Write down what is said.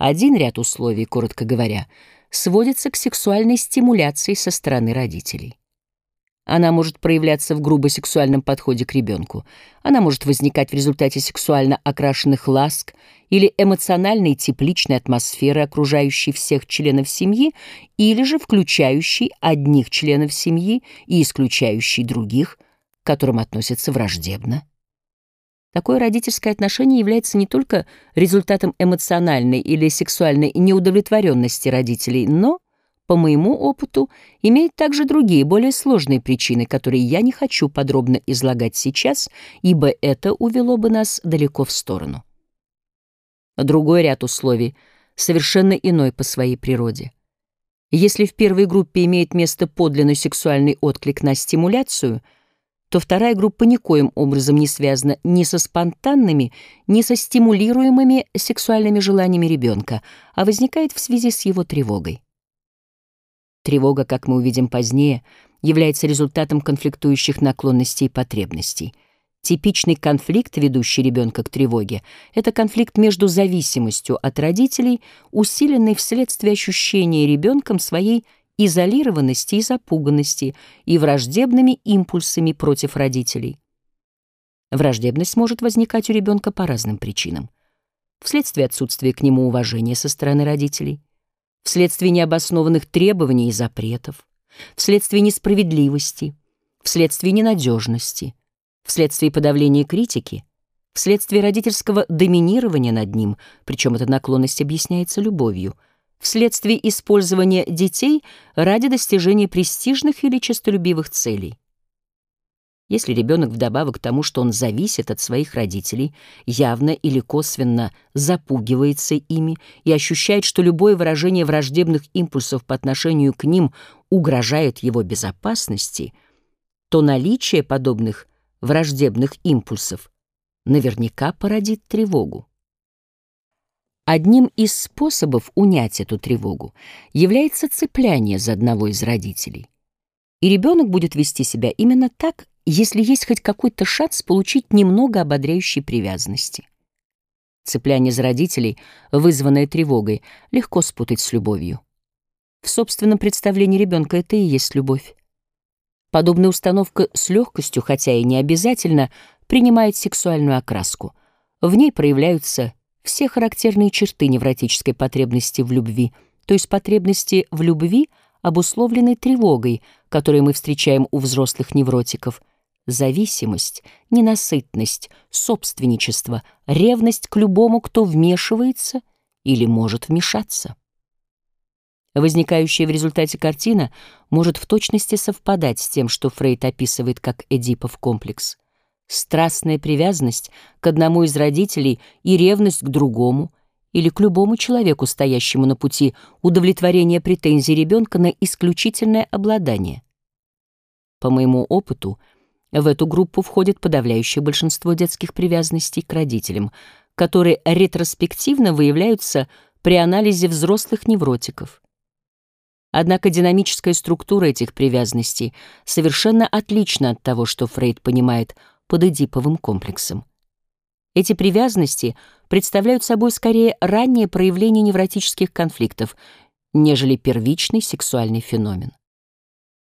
Один ряд условий, коротко говоря, сводится к сексуальной стимуляции со стороны родителей. Она может проявляться в грубо сексуальном подходе к ребенку. Она может возникать в результате сексуально окрашенных ласк или эмоциональной тепличной атмосферы, окружающей всех членов семьи, или же включающей одних членов семьи и исключающей других, к которым относятся враждебно. Такое родительское отношение является не только результатом эмоциональной или сексуальной неудовлетворенности родителей, но по моему опыту, имеет также другие, более сложные причины, которые я не хочу подробно излагать сейчас, ибо это увело бы нас далеко в сторону. Другой ряд условий совершенно иной по своей природе. Если в первой группе имеет место подлинный сексуальный отклик на стимуляцию, то вторая группа никоим образом не связана ни со спонтанными, ни со стимулируемыми сексуальными желаниями ребенка, а возникает в связи с его тревогой. Тревога, как мы увидим позднее, является результатом конфликтующих наклонностей и потребностей. Типичный конфликт, ведущий ребенка к тревоге, это конфликт между зависимостью от родителей, усиленной вследствие ощущения ребенком своей изолированности и запуганности и враждебными импульсами против родителей. Враждебность может возникать у ребенка по разным причинам. Вследствие отсутствия к нему уважения со стороны родителей, вследствие необоснованных требований и запретов, вследствие несправедливости, вследствие ненадежности, вследствие подавления критики, вследствие родительского доминирования над ним, причем эта наклонность объясняется любовью, вследствие использования детей ради достижения престижных или честолюбивых целей. Если ребенок вдобавок к тому, что он зависит от своих родителей, явно или косвенно запугивается ими и ощущает, что любое выражение враждебных импульсов по отношению к ним угрожает его безопасности, то наличие подобных враждебных импульсов наверняка породит тревогу. Одним из способов унять эту тревогу является цепляние за одного из родителей. И ребенок будет вести себя именно так, если есть хоть какой-то шанс получить немного ободряющей привязанности. Цепляние за родителей, вызванное тревогой, легко спутать с любовью. В собственном представлении ребенка это и есть любовь. Подобная установка с легкостью, хотя и не обязательно, принимает сексуальную окраску. В ней проявляются все характерные черты невротической потребности в любви, то есть потребности в любви, обусловленной тревогой, которую мы встречаем у взрослых невротиков, зависимость, ненасытность, собственничество, ревность к любому, кто вмешивается или может вмешаться. Возникающая в результате картина может в точности совпадать с тем, что Фрейд описывает как Эдипов комплекс. Страстная привязанность к одному из родителей и ревность к другому или к любому человеку, стоящему на пути удовлетворения претензий ребенка на исключительное обладание. По моему опыту, в эту группу входит подавляющее большинство детских привязанностей к родителям, которые ретроспективно выявляются при анализе взрослых невротиков. Однако динамическая структура этих привязанностей совершенно отлична от того, что Фрейд понимает под эдиповым комплексом. Эти привязанности представляют собой скорее раннее проявление невротических конфликтов, нежели первичный сексуальный феномен.